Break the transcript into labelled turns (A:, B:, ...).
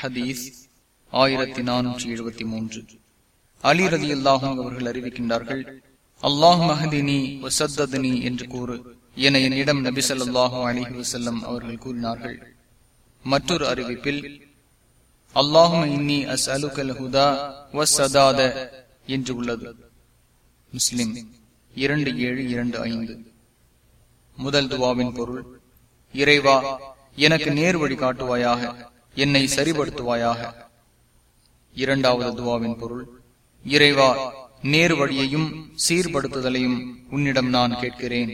A: ஹதீஸ் ஆயிரத்தி நானூற்றி எழுபத்தி மூன்று. அலி ரதி அல்லாஹும் அவர்கள் அறிவிக்கின்றார்கள் அல்லாஹ் மஹதினி வசத்ததினி என்று கூறு. என என்னிடம் நபி ஸல்லல்லாஹு அலிஹி வசல்லம் அவர்கள் கூறினார்கள். மற்றொரு அறிவிப்பில் அல்லாஹும் இன்னி அஸ் அலுகல் ஹுதா வசதாத என்று உள்ளது. முஸ்லிம் இரண்டு ஏழு இரண்டு ஐந்து. முதல் துவாவின் பொருள் இறைவா எனக்கு நேர் வழி காட்டுவாயாக என்னை சரிபடுத்துவாயாக இரண்டாவது துவாவின் பொருள் இறைவா நேர் வழியையும் சீர்படுத்துதலையும் உன்னிடம் நான் கேட்கிறேன்.